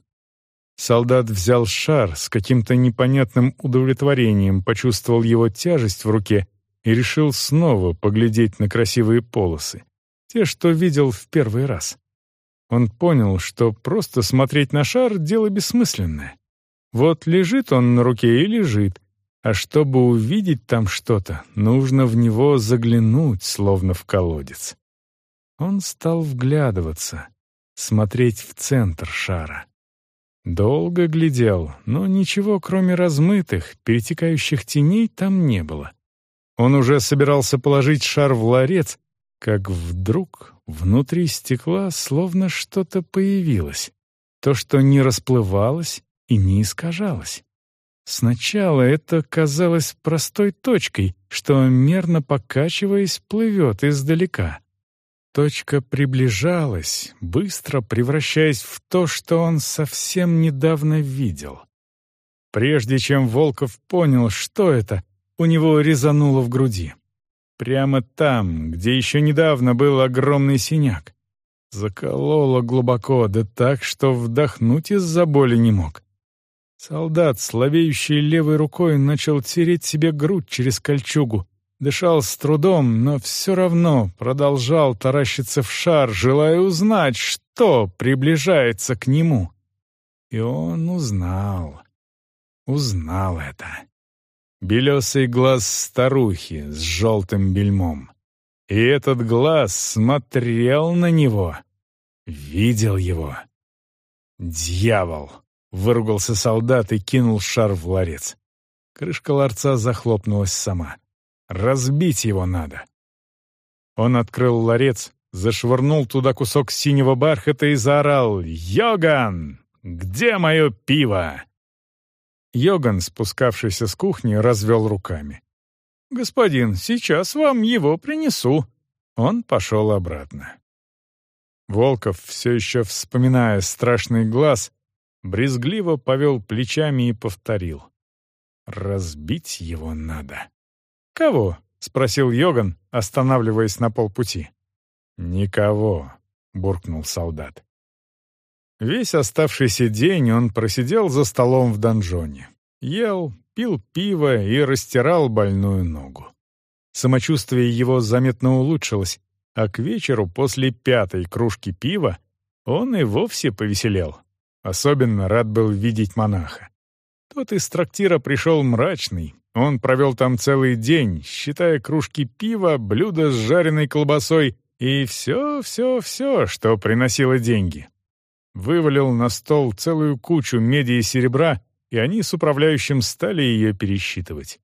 Солдат взял шар с каким-то непонятным удовлетворением, почувствовал его тяжесть в руке и решил снова поглядеть на красивые полосы, те, что видел в первый раз. Он понял, что просто смотреть на шар — дело бессмысленное. Вот лежит он на руке и лежит, а чтобы увидеть там что-то, нужно в него заглянуть, словно в колодец. Он стал вглядываться, смотреть в центр шара. Долго глядел, но ничего, кроме размытых, перетекающих теней, там не было. Он уже собирался положить шар в ларец, как вдруг внутри стекла словно что-то появилось. То, что не расплывалось и не искажалось. Сначала это казалось простой точкой, что, мерно покачиваясь, плывет издалека. Точка приближалась, быстро превращаясь в то, что он совсем недавно видел. Прежде чем Волков понял, что это, у него резануло в груди. Прямо там, где еще недавно был огромный синяк. Закололо глубоко, да так, что вдохнуть из-за боли не мог. Солдат, слабеющий левой рукой, начал тереть себе грудь через кольчугу, Дышал с трудом, но все равно продолжал таращиться в шар, желая узнать, что приближается к нему. И он узнал. Узнал это. Белесый глаз старухи с желтым бельмом. И этот глаз смотрел на него. Видел его. «Дьявол!» — выругался солдат и кинул шар в ларец. Крышка ларца захлопнулась сама. Разбить его надо. Он открыл ларец, зашвырнул туда кусок синего бархата и заорал «Йоган! Где мое пиво?» Йоган, спускавшийся с кухни, развел руками. «Господин, сейчас вам его принесу». Он пошел обратно. Волков, все еще вспоминая страшный глаз, брезгливо повел плечами и повторил. «Разбить его надо». «Кого?» — спросил Йоган, останавливаясь на полпути. «Никого», — буркнул солдат. Весь оставшийся день он просидел за столом в донжоне. Ел, пил пиво и растирал больную ногу. Самочувствие его заметно улучшилось, а к вечеру после пятой кружки пива он и вовсе повеселел. Особенно рад был видеть монаха. Тот из трактира пришел мрачный, он провел там целый день, считая кружки пива, блюда с жареной колбасой и все-все-все, что приносило деньги. Вывалил на стол целую кучу меди и серебра, и они с управляющим стали ее пересчитывать.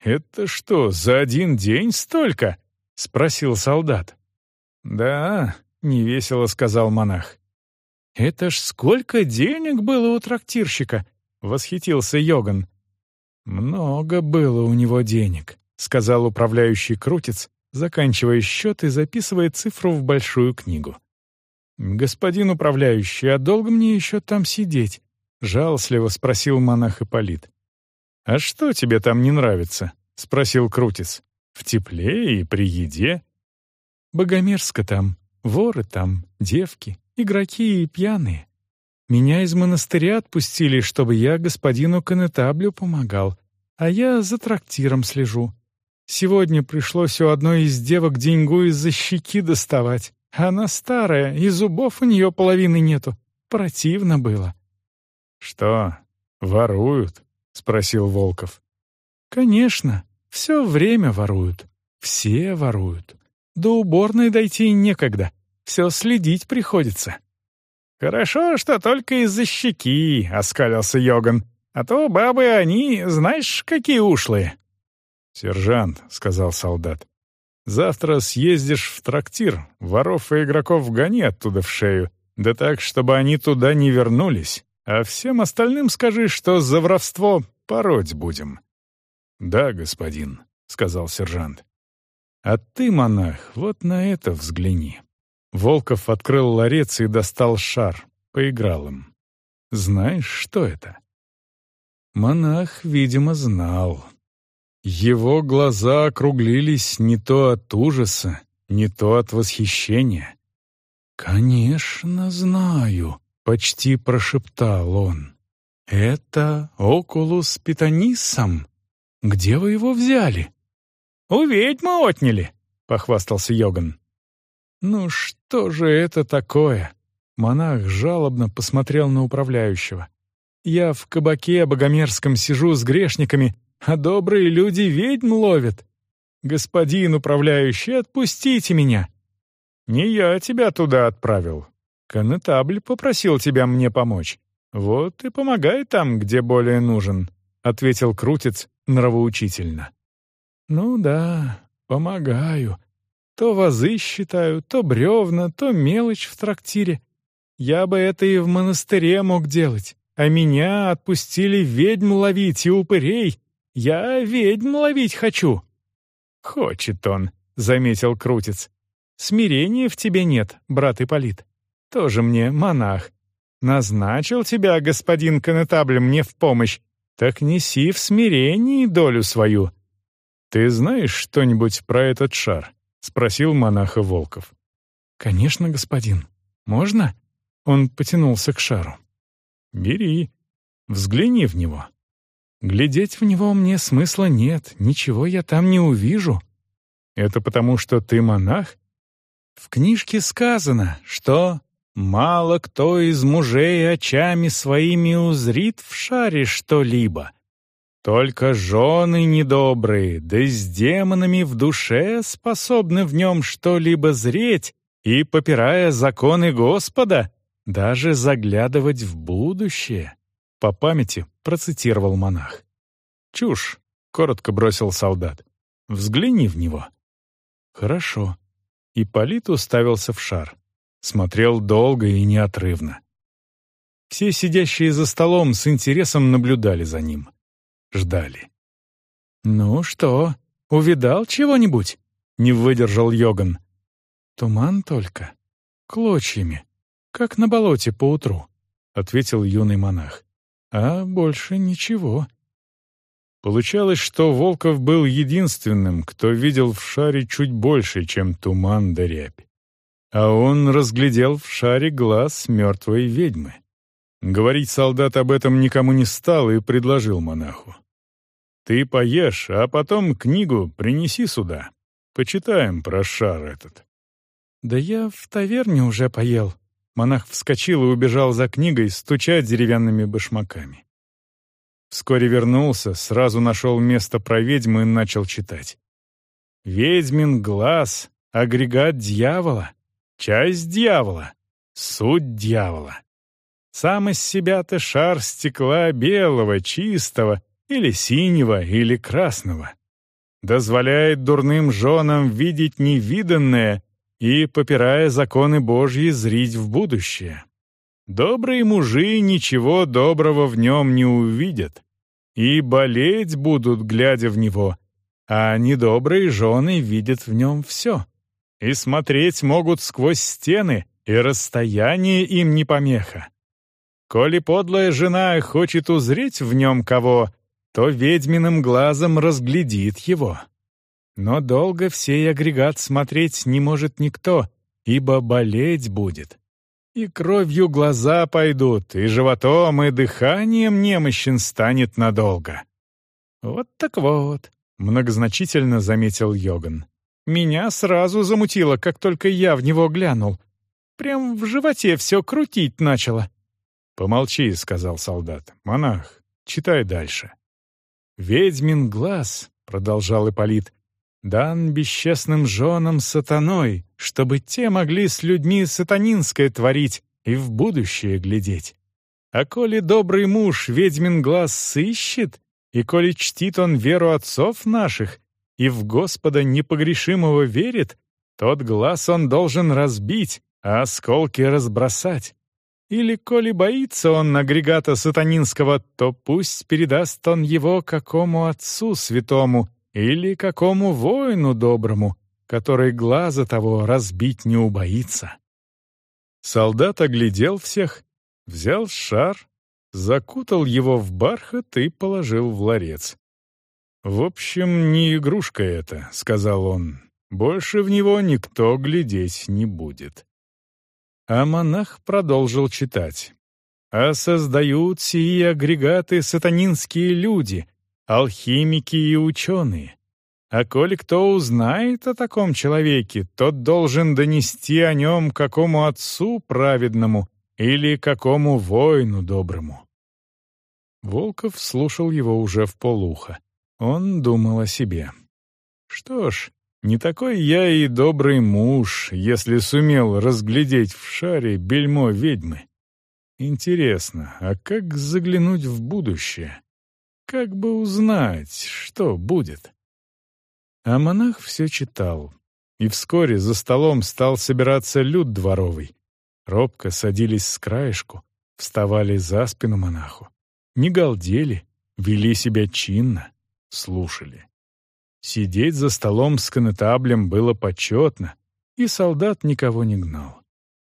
«Это что, за один день столько?» — спросил солдат. «Да», — невесело сказал монах. «Это ж сколько денег было у трактирщика!» — восхитился Йоган. «Много было у него денег», — сказал управляющий Крутец, заканчивая счет и записывая цифру в большую книгу. «Господин управляющий, а долго мне еще там сидеть?» — жалостливо спросил монах Ипполит. «А что тебе там не нравится?» — спросил Крутец. «В тепле и при еде?» «Богомерзко там, воры там, девки, игроки и пьяные. Меня из монастыря отпустили, чтобы я господину конетаблю помогал, а я за трактиром слежу. Сегодня пришлось у одной из девок деньгу из-за щеки доставать. Она старая, и зубов у нее половины нету. Противно было. «Что, воруют?» — спросил Волков. «Конечно, все время воруют. Все воруют. До уборной дойти некогда. Все следить приходится». «Хорошо, что только из-за щеки», — оскалился Йоган. «А то бабы они, знаешь, какие ушлые». «Сержант», — сказал солдат, — «завтра съездишь в трактир, воров и игроков гони оттуда в шею, да так, чтобы они туда не вернулись, а всем остальным скажи, что за воровство пороть будем». «Да, господин», — сказал сержант. «А ты, монах, вот на это взгляни». Волков открыл ларец и достал шар, поиграл им. «Знаешь, что это?» Монах, видимо, знал. Его глаза округлились не то от ужаса, не то от восхищения. «Конечно, знаю», — почти прошептал он. «Это окулус питонисом. Где вы его взяли?» «У ведьмы отняли», — похвастался Йоган. «Ну что же это такое?» Монах жалобно посмотрел на управляющего. «Я в кабаке богомерзком сижу с грешниками, а добрые люди ведьм ловят. Господин управляющий, отпустите меня!» «Не я тебя туда отправил. Конетабль попросил тебя мне помочь. Вот и помогай там, где более нужен», — ответил Крутец нравоучительно. «Ну да, помогаю. То вазы считаю, то бревна, то мелочь в трактире. Я бы это и в монастыре мог делать, а меня отпустили ведьм ловить и упырей. Я ведьм ловить хочу». «Хочет он», — заметил Крутец. «Смирения в тебе нет, брат Ипполит. Тоже мне монах. Назначил тебя господин Конетабль мне в помощь, так неси в смирении долю свою». «Ты знаешь что-нибудь про этот шар?» — спросил монаха Волков. «Конечно, господин. Можно?» Он потянулся к шару. «Бери. Взгляни в него. Глядеть в него мне смысла нет, ничего я там не увижу. Это потому, что ты монах? В книжке сказано, что мало кто из мужей очами своими узрит в шаре что-либо. Только жены недобрые, да с демонами в душе способны в нем что-либо зреть и, попирая законы Господа, даже заглядывать в будущее. По памяти процитировал монах. «Чушь», — коротко бросил солдат. «Взгляни в него». «Хорошо». Ипполит уставился в шар. Смотрел долго и неотрывно. Все сидящие за столом с интересом наблюдали за ним. Ждали. «Ну что, увидал чего-нибудь?» — не выдержал Йоган. «Туман только. Клочьями. Как на болоте поутру», — ответил юный монах а больше ничего. Получалось, что Волков был единственным, кто видел в шаре чуть больше, чем туман да рябь. А он разглядел в шаре глаз мертвой ведьмы. Говорить солдат об этом никому не стал и предложил монаху. «Ты поешь, а потом книгу принеси сюда. Почитаем про шар этот». «Да я в таверне уже поел», Монах вскочил и убежал за книгой, стуча деревянными башмаками. Вскоре вернулся, сразу нашел место про ведьму и начал читать. «Ведьмин глаз, агрегат дьявола, часть дьявола, суть дьявола. Сам из себя-то шар стекла белого, чистого, или синего, или красного. Дозволяет дурным женам видеть невиданное и, попирая законы Божьи, зрить в будущее. Добрые мужи ничего доброго в нем не увидят, и болеть будут, глядя в него, а недобрые жены видят в нем все. И смотреть могут сквозь стены, и расстояние им не помеха. Коли подлая жена хочет узреть в нем кого, то ведьминым глазом разглядит его. Но долго в сей агрегат смотреть не может никто, ибо болеть будет. И кровью глаза пойдут, и животом, и дыханием немощен станет надолго. Вот так вот, многозначительно заметил Йоган. Меня сразу замутило, как только я в него глянул. Прям в животе все крутить начало. «Помолчи», — сказал солдат. «Монах, читай дальше». «Ведьмин глаз», — продолжал Ипполит, дан бесчестным женам сатаной, чтобы те могли с людьми сатанинское творить и в будущее глядеть. А коли добрый муж ведьмин глаз сыщет, и коли чтит он веру отцов наших, и в Господа непогрешимого верит, тот глаз он должен разбить, а осколки разбросать. Или, коли боится он агрегата сатанинского, то пусть передаст он его какому отцу святому или какому воину доброму, который глаза того разбить не убоится. Солдат оглядел всех, взял шар, закутал его в бархат и положил в ларец. «В общем, не игрушка это», — сказал он. «Больше в него никто глядеть не будет». А монах продолжил читать. «А создают сии агрегаты сатанинские люди, алхимики и ученые. А коли кто узнает о таком человеке, тот должен донести о нем какому отцу праведному или какому воину доброму». Волков слушал его уже в полуха. Он думал о себе. «Что ж, не такой я и добрый муж, если сумел разглядеть в шаре бельмо ведьмы. Интересно, а как заглянуть в будущее? Как бы узнать, что будет?» А монах все читал. И вскоре за столом стал собираться люд дворовый. Робко садились с краешку, вставали за спину монаху. Не галдели, вели себя чинно слушали. Сидеть за столом с конетаблем было почетно, и солдат никого не гнал.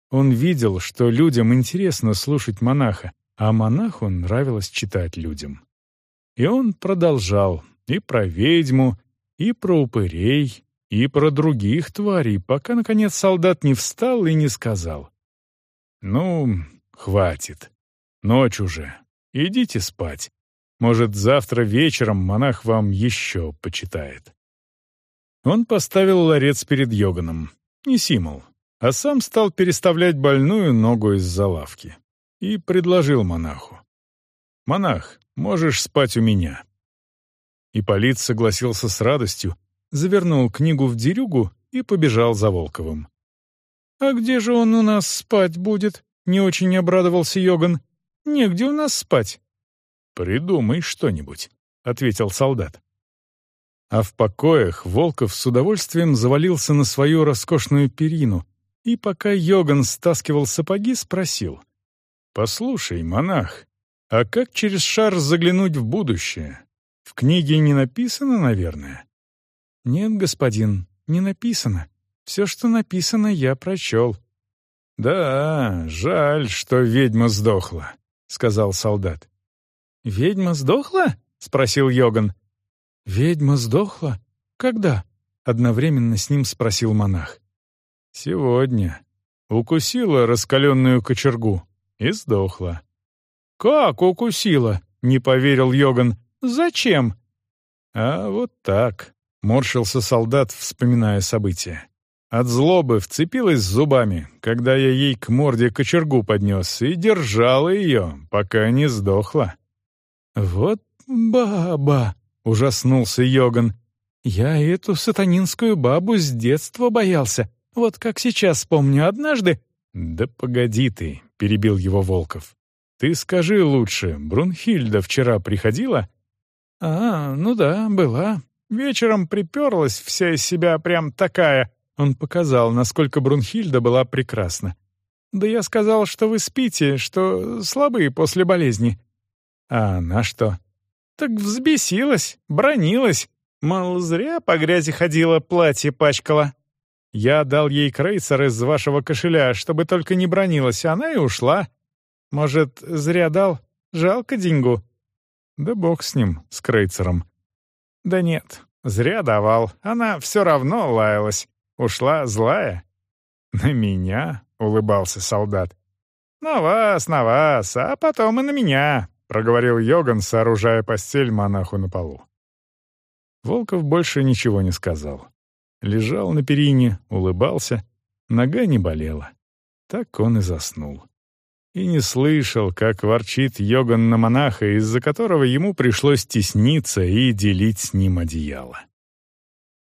Он видел, что людям интересно слушать монаха, а монаху нравилось читать людям. И он продолжал и про ведьму, и про упырей, и про других тварей, пока, наконец, солдат не встал и не сказал. «Ну, хватит. Ночь уже. Идите спать. Может, завтра вечером монах вам еще почитает. Он поставил ларец перед Йоганом. Не Симол, а сам стал переставлять больную ногу из-за лавки. И предложил монаху. «Монах, можешь спать у меня». Ипполит согласился с радостью, завернул книгу в дерюгу и побежал за Волковым. «А где же он у нас спать будет?» — не очень обрадовался Йоган. «Негде у нас спать. «Придумай что-нибудь», — ответил солдат. А в покоях Волков с удовольствием завалился на свою роскошную перину и, пока Йоган стаскивал сапоги, спросил. «Послушай, монах, а как через шар заглянуть в будущее? В книге не написано, наверное?» «Нет, господин, не написано. Все, что написано, я прочел». «Да, жаль, что ведьма сдохла», — сказал солдат. «Ведьма сдохла?» — спросил Йоган. «Ведьма сдохла? Когда?» — одновременно с ним спросил монах. «Сегодня. Укусила раскаленную кочергу и сдохла». «Как укусила?» — не поверил Йоган. «Зачем?» «А вот так», — морщился солдат, вспоминая события. От злобы вцепилась зубами, когда я ей к морде кочергу поднес, и держала ее, пока не сдохла. «Вот баба!» — ужаснулся Йоган. «Я эту сатанинскую бабу с детства боялся. Вот как сейчас помню однажды...» «Да погоди ты!» — перебил его Волков. «Ты скажи лучше, Брунхильда вчера приходила?» «А, ну да, была. Вечером приперлась вся из себя прям такая...» Он показал, насколько Брунхильда была прекрасна. «Да я сказал, что вы спите, что слабые после болезни. А она что? Так взбесилась, бронилась. Мол, зря по грязи ходила, платье пачкала. Я дал ей крейсер из вашего кошеля, чтобы только не бронилась, она и ушла. Может, зря дал? Жалко деньгу. Да бог с ним, с крейсером. Да нет, зря давал. Она все равно лаялась. Ушла злая. На меня, — улыбался солдат. «На вас, на вас, а потом и на меня проговорил Йоган, сооружая постель монаху на полу. Волков больше ничего не сказал. Лежал на перине, улыбался, нога не болела. Так он и заснул. И не слышал, как ворчит Йоган на монаха, из-за которого ему пришлось тесниться и делить с ним одеяло.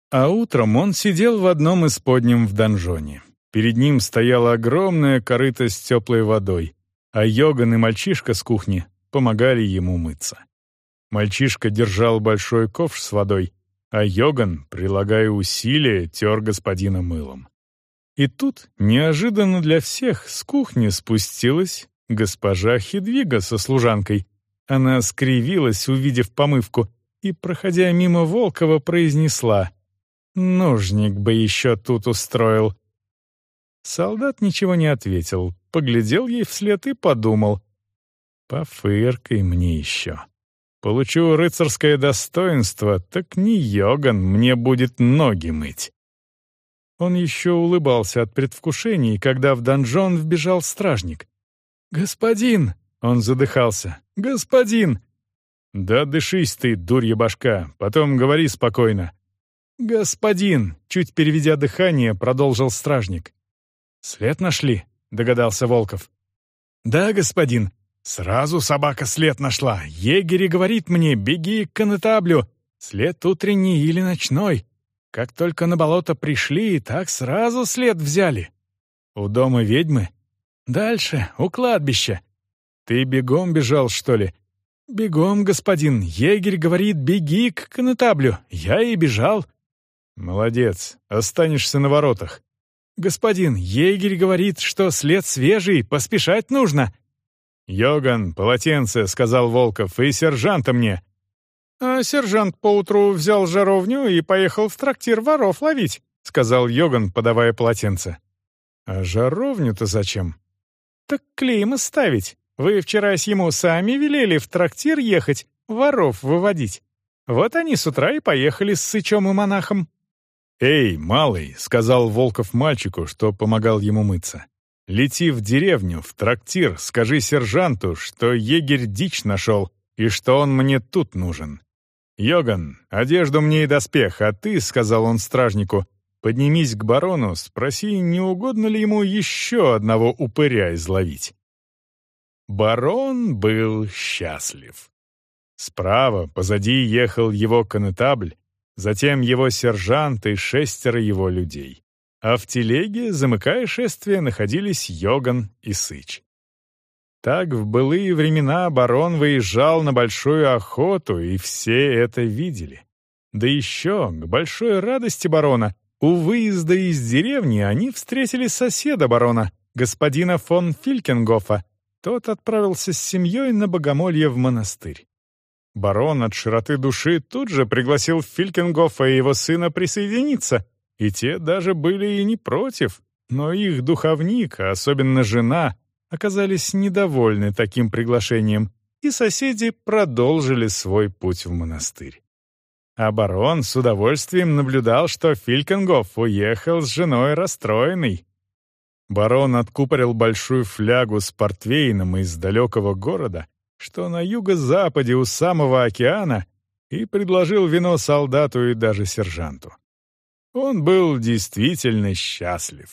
А утром он сидел в одном из подням в донжоне. Перед ним стояла огромная корыта с теплой водой, а Йоган и мальчишка с кухни помогали ему мыться. Мальчишка держал большой ковш с водой, а Йоган, прилагая усилия, тер господина мылом. И тут, неожиданно для всех, с кухни спустилась госпожа Хедвига со служанкой. Она скривилась, увидев помывку, и, проходя мимо Волкова, произнесла «Нужник бы еще тут устроил». Солдат ничего не ответил, поглядел ей вслед и подумал «Пофыркай мне еще». Получу рыцарское достоинство, так не Йоган мне будет ноги мыть. Он еще улыбался от предвкушений, когда в донжон вбежал стражник. «Господин!» — он задыхался. «Господин!» «Да дышись ты, дурья башка, потом говори спокойно». «Господин!» — чуть переведя дыхание, продолжил стражник. «След нашли?» — догадался Волков. «Да, господин. Сразу собака след нашла. Егерь говорит мне, беги к конетаблю. След утренний или ночной. Как только на болото пришли, так сразу след взяли. У дома ведьмы? Дальше, у кладбища. Ты бегом бежал, что ли? Бегом, господин. Егерь говорит, беги к конетаблю. Я и бежал. Молодец, останешься на воротах. Господин, егерь говорит, что след свежий, поспешать нужно. «Йоган, полотенце», — сказал Волков, — «и сержанта мне. «А сержант поутру взял жаровню и поехал в трактир воров ловить», — сказал Йоган, подавая полотенце. «А жаровню-то зачем?» «Так клейма ставить. Вы вчера с ему сами велели в трактир ехать, воров выводить. Вот они с утра и поехали с сычом и монахом». «Эй, малый», — сказал Волков мальчику, что помогал ему мыться. «Лети в деревню, в трактир, скажи сержанту, что егерь дичь нашел и что он мне тут нужен. «Йоган, одежду мне и доспех, а ты, — сказал он стражнику, — поднимись к барону, спроси, не угодно ли ему еще одного упыря изловить». Барон был счастлив. Справа, позади ехал его конетабль, затем его сержант и шестеро его людей. А в телеге, замыкая шествие, находились Йоган и Сыч. Так в былые времена барон выезжал на большую охоту, и все это видели. Да еще, к большой радости барона, у выезда из деревни они встретили соседа барона, господина фон Филькенгофа. Тот отправился с семьей на богомолье в монастырь. Барон от широты души тут же пригласил Филькенгофа и его сына присоединиться, и те даже были и не против, но их духовник, а особенно жена, оказались недовольны таким приглашением, и соседи продолжили свой путь в монастырь. А барон с удовольствием наблюдал, что Филькенгоф уехал с женой расстроенный. Барон откупорил большую флягу с портвейном из далекого города, что на юго-западе у самого океана, и предложил вино солдату и даже сержанту. Он был действительно счастлив.